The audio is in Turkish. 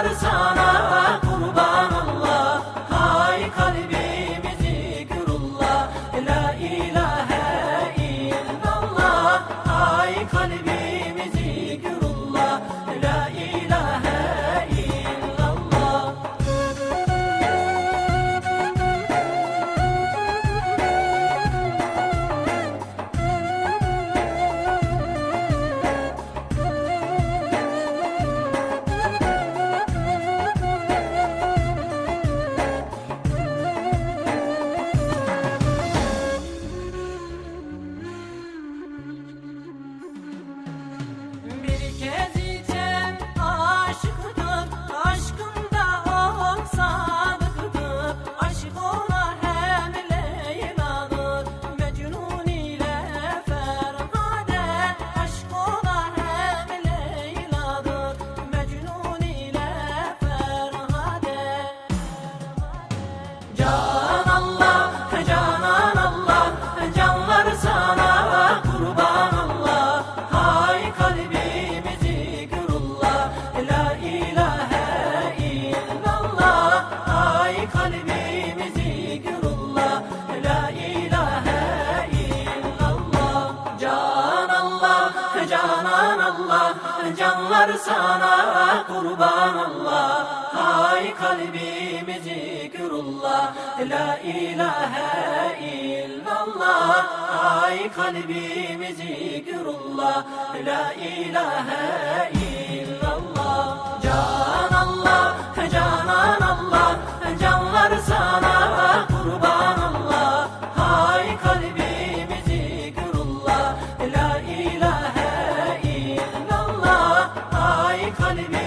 Hot as canlar sana kurban Allah. Hay kalbimi zikrullah La ilahe illallah. Hay kalbimi zikrullah La ilahe illallah economy.